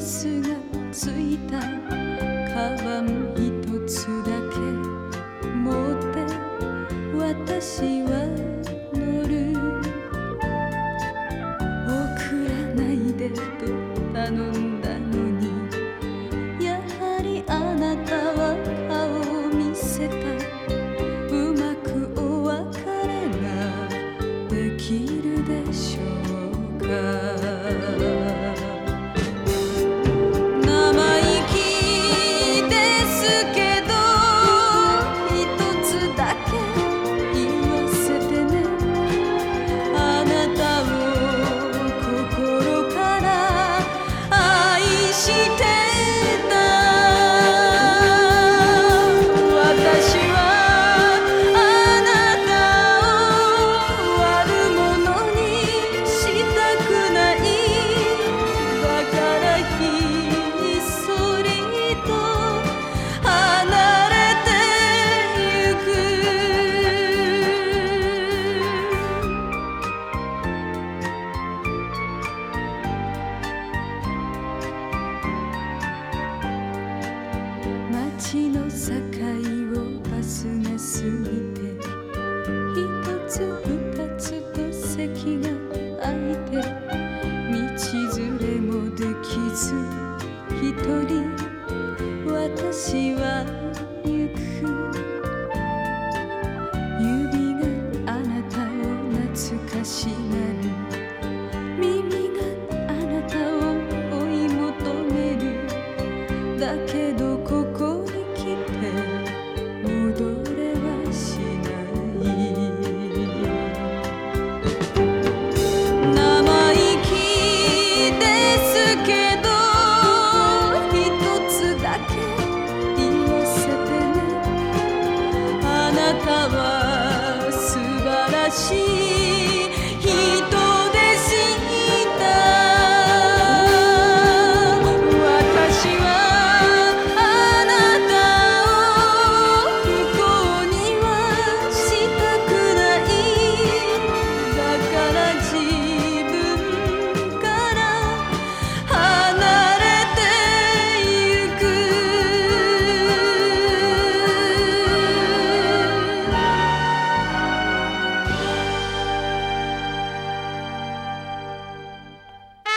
スがついたカバン一つだけ持って私は乗る。送らないでと頼んだのにやはりあなたは顔を見せた。うまくお別れができるでしょう。街の境をバスが過ぎて一つ二つと席が空いて道連れもできず一人私は